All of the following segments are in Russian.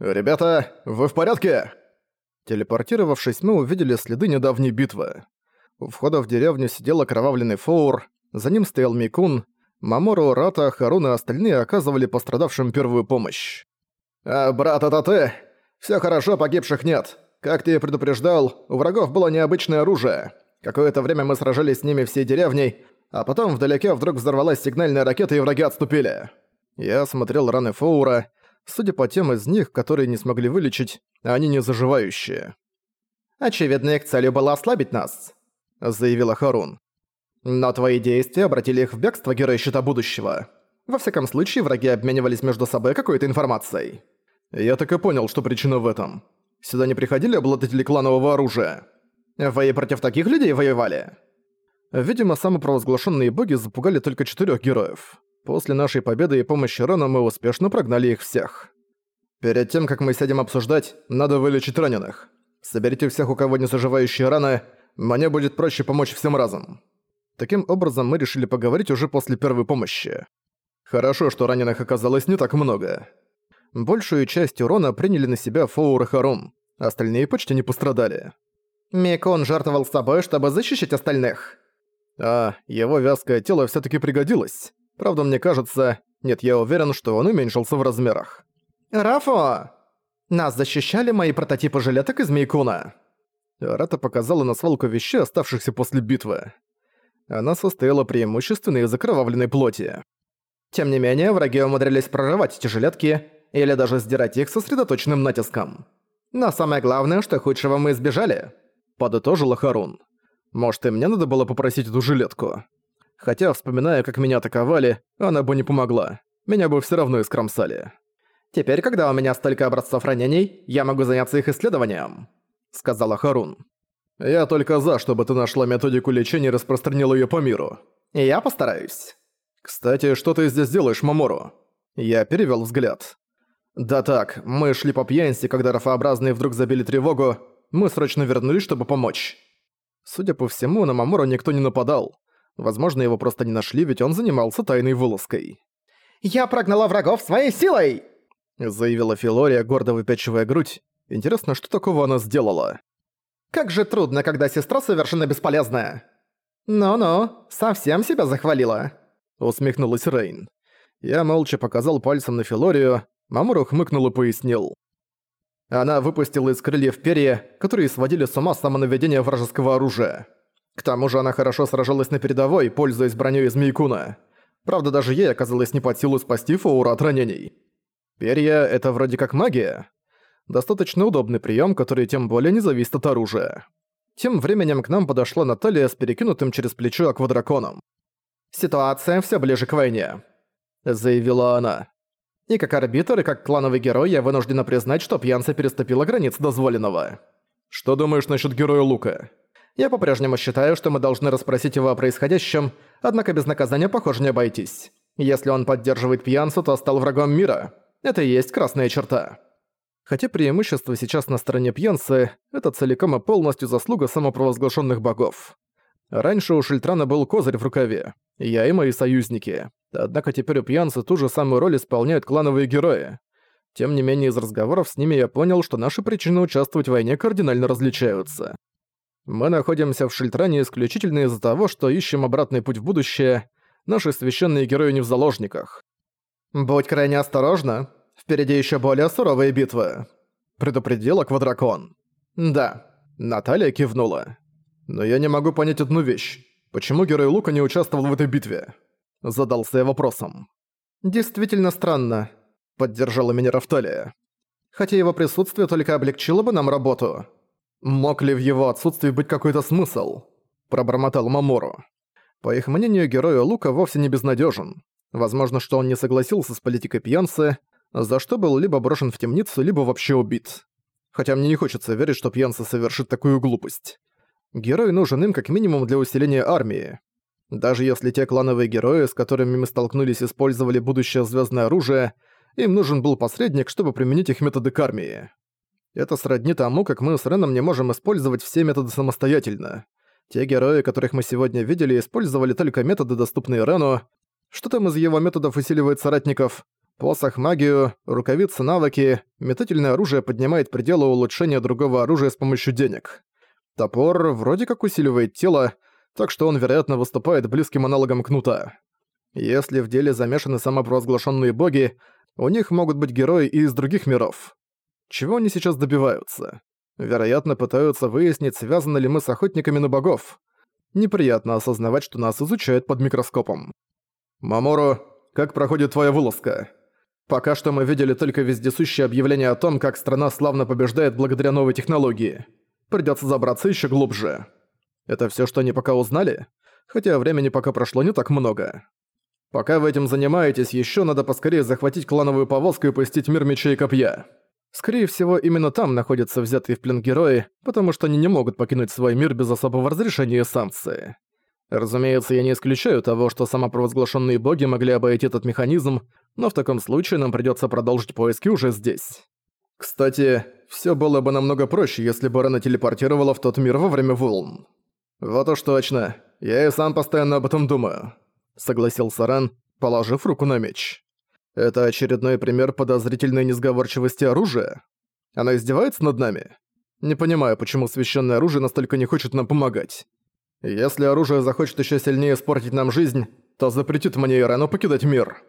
«Ребята, вы в порядке?» Телепортировавшись, мы увидели следы недавней битвы. У входа в деревню сидел окровавленный Фоур, за ним стоял Микун, Мамору, Рата, Харун и остальные оказывали пострадавшим первую помощь. «А, брат, это ты? Всё хорошо, погибших нет. Как ты и предупреждал, у врагов было необычное оружие. Какое-то время мы сражались с ними всей деревней, а потом вдалеке вдруг взорвалась сигнальная ракета и враги отступили. Я смотрел раны Фоура, судя по тем из них, которые не смогли вылечить, они не заживающие. «Очевидно, их целью было ослабить нас», — заявила Харун. «Но твои действия обратили их в бегство Героя Щита Будущего. Во всяком случае, враги обменивались между собой какой-то информацией». Я так и понял, что причина в этом. Сюда не приходили обладатели кланового оружия? Вы против таких людей воевали? Видимо, самопровозглашенные боги запугали только четырех героев. После нашей победы и помощи Рона мы успешно прогнали их всех. Перед тем, как мы сядем обсуждать, надо вылечить раненых. Соберите всех, у кого не заживающие раны, мне будет проще помочь всем разом. Таким образом, мы решили поговорить уже после первой помощи. Хорошо, что раненых оказалось не так много. Большую часть урона приняли на себя Фоур и Харум, остальные почти не пострадали. Микон жертвовал собой, чтобы защищать остальных. А, его вязкое тело все таки пригодилось. Правда, мне кажется... Нет, я уверен, что он уменьшился в размерах. «Рафо! Нас защищали мои прототипы жилеток из Мейкуна!» Рата показала на свалку вещей, оставшихся после битвы. Она состояла преимущественно из окровавленной плоти. Тем не менее, враги умудрились прорывать эти жилетки или даже сдирать их сосредоточенным натиском. Но самое главное, что худшего мы избежали. Подытожила Харун. Может, и мне надо было попросить эту жилетку. Хотя, вспоминая, как меня атаковали, она бы не помогла. Меня бы все равно искромсали. «Теперь, когда у меня столько образцов ранений, я могу заняться их исследованием», — сказала Харун. «Я только за, чтобы ты нашла методику лечения и распространила её по миру». «Я постараюсь». «Кстати, что ты здесь делаешь, Мамору?» Я перевёл взгляд. «Да так, мы шли по пьянстве, когда рафообразные вдруг забили тревогу. Мы срочно вернулись, чтобы помочь». Судя по всему, на Мамору никто не нападал. Возможно, его просто не нашли, ведь он занимался тайной вылазкой. «Я прогнала врагов своей силой!» Заявила Филория, гордо выпячивая грудь. Интересно, что такого она сделала? «Как же трудно, когда сестра совершенно бесполезная!» «Ну-ну, совсем себя захвалила!» Усмехнулась Рейн. Я молча показал пальцем на Филорию, Мамуру хмыкнул и пояснил. Она выпустила из крыльев перья, которые сводили с ума самонаведение вражеского оружия. К тому же она хорошо сражалась на передовой, пользуясь броней из Мейкуна. Правда, даже ей оказалось не под силу спасти Фоура от ранений. Перья — это вроде как магия. Достаточно удобный прием, который тем более не зависит от оружия. Тем временем к нам подошла Наталья с перекинутым через плечо аквадраконом. «Ситуация все ближе к войне», — заявила она. И как арбитр, и как клановый герой я вынуждена признать, что пьянца переступила границы дозволенного. Что думаешь насчет героя Лука? Я по-прежнему считаю, что мы должны расспросить его о происходящем, однако без наказания, похоже, не обойтись. Если он поддерживает пьянцу, то стал врагом мира. Это и есть красная черта. Хотя преимущество сейчас на стороне пьянцы, это целиком и полностью заслуга самопровозглашенных богов. Раньше у Шильтрана был козырь в рукаве. Я и мои союзники. Однако теперь у пьянцы ту же самую роль исполняют клановые герои. Тем не менее, из разговоров с ними я понял, что наши причины участвовать в войне кардинально различаются. Мы находимся в Шильтране исключительно из-за того, что ищем обратный путь в будущее. Наши священные герои не в заложниках. «Будь крайне осторожна. Впереди еще более суровые битвы», — предупредила Квадракон. «Да». Наталья кивнула. «Но я не могу понять одну вещь. Почему герой Лука не участвовал в этой битве?» Задался я вопросом. «Действительно странно», — поддержала меня Рафталия. «Хотя его присутствие только облегчило бы нам работу». «Мог ли в его отсутствии быть какой-то смысл?» – пробормотал Мамору. По их мнению, герой Лука вовсе не безнадежен. Возможно, что он не согласился с политикой пьянцы, за что был либо брошен в темницу, либо вообще убит. Хотя мне не хочется верить, что пьянца совершит такую глупость. Герой нужен им как минимум для усиления армии. Даже если те клановые герои, с которыми мы столкнулись, использовали будущее звездное оружие, им нужен был посредник, чтобы применить их методы к армии. Это сродни тому, как мы с Реном не можем использовать все методы самостоятельно. Те герои, которых мы сегодня видели, использовали только методы, доступные Рену. Что там из его методов усиливает соратников? Посох магию, рукавицы навыки, метательное оружие поднимает пределы улучшения другого оружия с помощью денег. Топор вроде как усиливает тело, так что он, вероятно, выступает близким аналогом кнута. Если в деле замешаны самопровозглашенные боги, у них могут быть герои и из других миров. Чего они сейчас добиваются? Вероятно, пытаются выяснить, связаны ли мы с охотниками на богов. Неприятно осознавать, что нас изучают под микроскопом. «Маморо, как проходит твоя вылазка?» Пока что мы видели только вездесущее объявление о том, как страна славно побеждает благодаря новой технологии. Придётся забраться ещё глубже. Это всё, что они пока узнали? Хотя времени пока прошло не так много. Пока вы этим занимаетесь, ещё надо поскорее захватить клановую повозку и пустить мир мечей и копья. Скорее всего, именно там находятся взятые в плен герои, потому что они не могут покинуть свой мир без особого разрешения и санкции. Разумеется, я не исключаю того, что самопровозглашенные боги могли обойти этот механизм, но в таком случае нам придется продолжить поиски уже здесь. Кстати, все было бы намного проще, если бы Рена телепортировала в тот мир во время волн. Вот уж точно, я и сам постоянно об этом думаю, согласился Рен, положив руку на меч. Это очередной пример подозрительной несговорчивости оружия? Она издевается над нами? Не понимаю, почему священное оружие настолько не хочет нам помогать. Если оружие захочет еще сильнее испортить нам жизнь, то запретит мне и Рену покидать мир.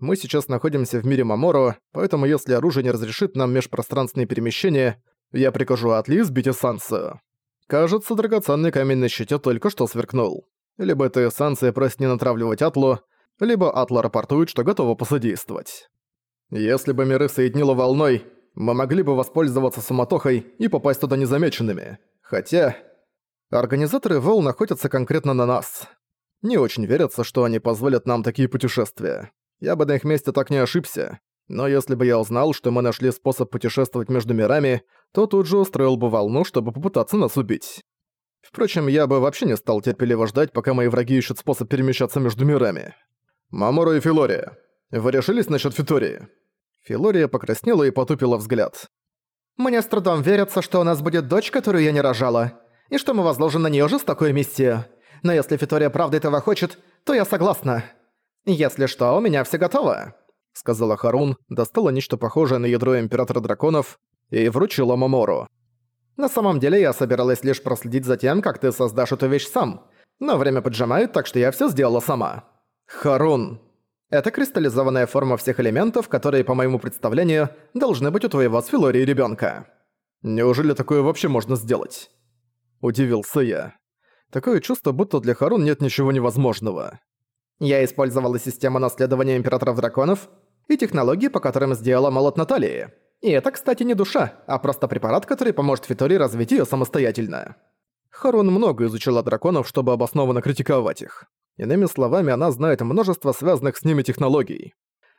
Мы сейчас находимся в мире Маморо, поэтому если оружие не разрешит нам межпространственные перемещения, я прикажу Атли сбить эссанцию. Кажется, драгоценный камень на щите только что сверкнул. Либо эта эссанция просит не натравливать Атлу, либо Атла рапортует, что готова посодействовать. Если бы миры соединило волной, мы могли бы воспользоваться суматохой и попасть туда незамеченными. Хотя... Организаторы волн находятся конкретно на нас. Не очень верится, что они позволят нам такие путешествия. Я бы на их месте так не ошибся. Но если бы я узнал, что мы нашли способ путешествовать между мирами, то тут же устроил бы волну, чтобы попытаться нас убить. Впрочем, я бы вообще не стал терпеливо ждать, пока мои враги ищут способ перемещаться между мирами. Мамору и Филория, вы решились насчет Фитории?» Филория покраснела и потупила взгляд. «Мне с трудом верится, что у нас будет дочь, которую я не рожала и что мы возложим на неё жестокую миссию. Но если Фитория правда этого хочет, то я согласна. Если что, у меня всё готово», — сказала Харун, достала нечто похожее на ядро Императора Драконов и вручила Мамору. «На самом деле я собиралась лишь проследить за тем, как ты создашь эту вещь сам, но время поджимает, так что я всё сделала сама». «Харун!» Это кристаллизованная форма всех элементов, которые, по моему представлению, должны быть у твоего с Филории ребёнка. Неужели такое вообще можно сделать? Удивился я. Такое чувство, будто для Харун нет ничего невозможного. Я использовала систему наследования Императоров Драконов и технологии, по которым сделала молот Наталии. И это, кстати, не душа, а просто препарат, который поможет Фитори развить её самостоятельно. Харун много изучила драконов, чтобы обоснованно критиковать их. Иными словами, она знает множество связанных с ними технологий.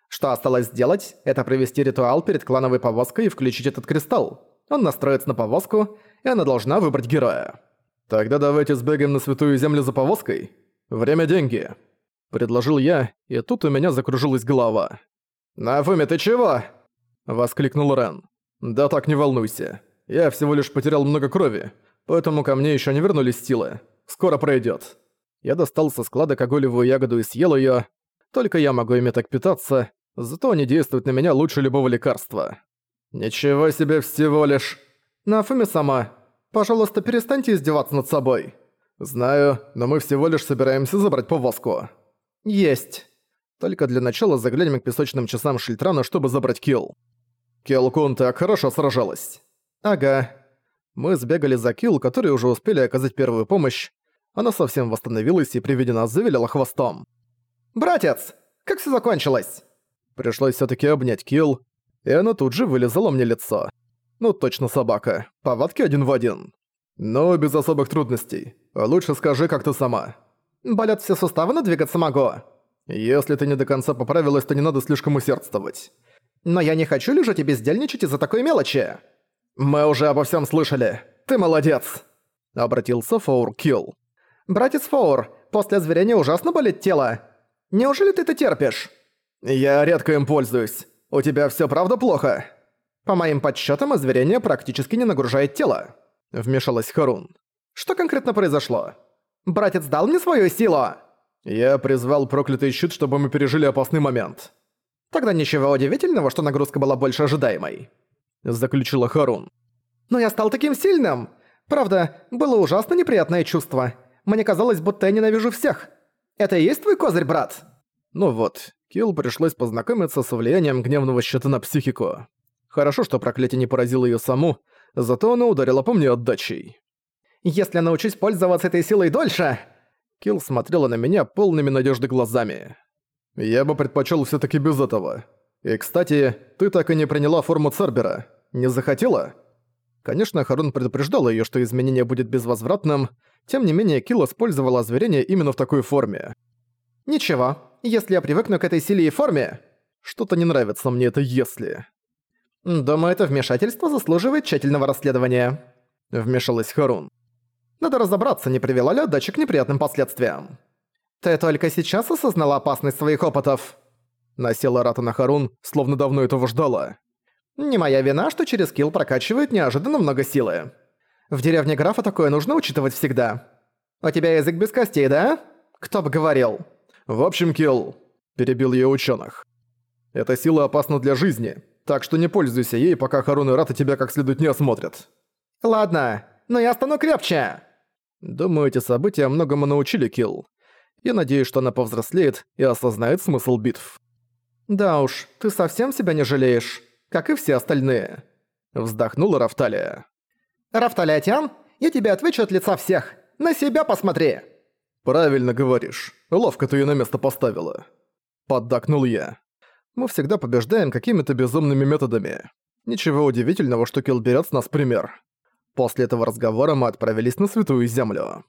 Что осталось сделать, это провести ритуал перед клановой повозкой и включить этот кристалл. Он настроится на повозку, и она должна выбрать героя. «Тогда давайте сбегаем на Святую Землю за повозкой. Время – деньги», – предложил я, и тут у меня закружилась голова. «Нафуми, ты чего?» – воскликнул Рен. «Да так не волнуйся. Я всего лишь потерял много крови, поэтому ко мне еще не вернулись силы. Скоро пройдет. Я достал со склада коголевую ягоду и съел ее. Только я могу ими так питаться, зато они действуют на меня лучше любого лекарства. «Ничего себе всего лишь!» «Нафуми сама, пожалуйста, перестаньте издеваться над собой». «Знаю, но мы всего лишь собираемся забрать повозку». «Есть». Только для начала заглянем к песочным часам Шильтрана, чтобы забрать Килл. Килл-кун так хорошо сражалась. Ага. Мы сбегали за Килл, которые уже успели оказать первую помощь. Она совсем восстановилась и при виде нас завиляла хвостом. «Братец, как все закончилось?» Пришлось все таки обнять Килл, и она тут же вылезала мне лицо. Ну точно собака. Повадки один в один. Но без особых трудностей. Лучше скажи, как ты сама. Болят все суставы, но двигаться могу. Если ты не до конца поправилась, то не надо слишком усердствовать. Но я не хочу лежать и бездельничать из-за такой мелочи. Мы уже обо всем слышали. Ты молодец. Обратился Фоур Килл. Братец Фоур, после озверения ужасно болит тело. Неужели ты это терпишь? Я редко им пользуюсь. «У тебя всё правда плохо?» «По моим подсчётам, озверение практически не нагружает тело», — вмешалась Харун. «Что конкретно произошло?» «Братец дал мне свою силу!» «Я призвал проклятый щит, чтобы мы пережили опасный момент». Тогда ничего удивительного, что нагрузка была больше ожидаемой. Заключила Харун. Но я стал таким сильным! Правда, было ужасно неприятное чувство. Мне казалось, будто я ненавижу всех. Это и есть твой козырь, брат? Ну вот, Килл пришлось познакомиться с влиянием гневного щита на психику. Хорошо, что проклятие не поразило её саму, зато оно ударило по мне отдачей. «Если научусь пользоваться этой силой дольше...» Килл смотрела на меня полными надежды глазами. «Я бы предпочел все таки без этого. И, кстати, ты так и не приняла форму Цербера. Не захотела?» Конечно, Харун предупреждал её, что изменение будет безвозвратным, тем не менее Килл использовала озверение именно в такой форме. «Ничего, если я привыкну к этой силе и форме...» Что-то не нравится мне это «если». «Думаю, это вмешательство заслуживает тщательного расследования», — вмешалась Харун. «Надо разобраться, не привела ли отдача к неприятным последствиям». «Ты только сейчас осознала опасность своих опытов?» Насела Рата на Харун, словно давно этого ждала. Не моя вина, что через килл прокачивает неожиданно много силы. В деревне графа такое нужно учитывать всегда. У тебя язык без костей, да? Кто бы говорил. В общем, килл, перебил её учёных. Эта сила опасна для жизни, так что не пользуйся ей, пока Харун и Рата тебя как следует не осмотрят. Ладно, но я стану крепче. Думаю, эти события многому научили Килл. Я надеюсь, что она повзрослеет и осознает смысл битв. Да уж, ты совсем себя не жалеешь как и все остальные. Вздохнула Рафталия. «Рафталия-тян, я тебе отвечу от лица всех. На себя посмотри!» «Правильно говоришь. Ловко ты её на место поставила». Поддакнул я. Мы всегда побеждаем какими-то безумными методами. Ничего удивительного, что Килл берёт с нас пример. После этого разговора мы отправились на Святую Землю.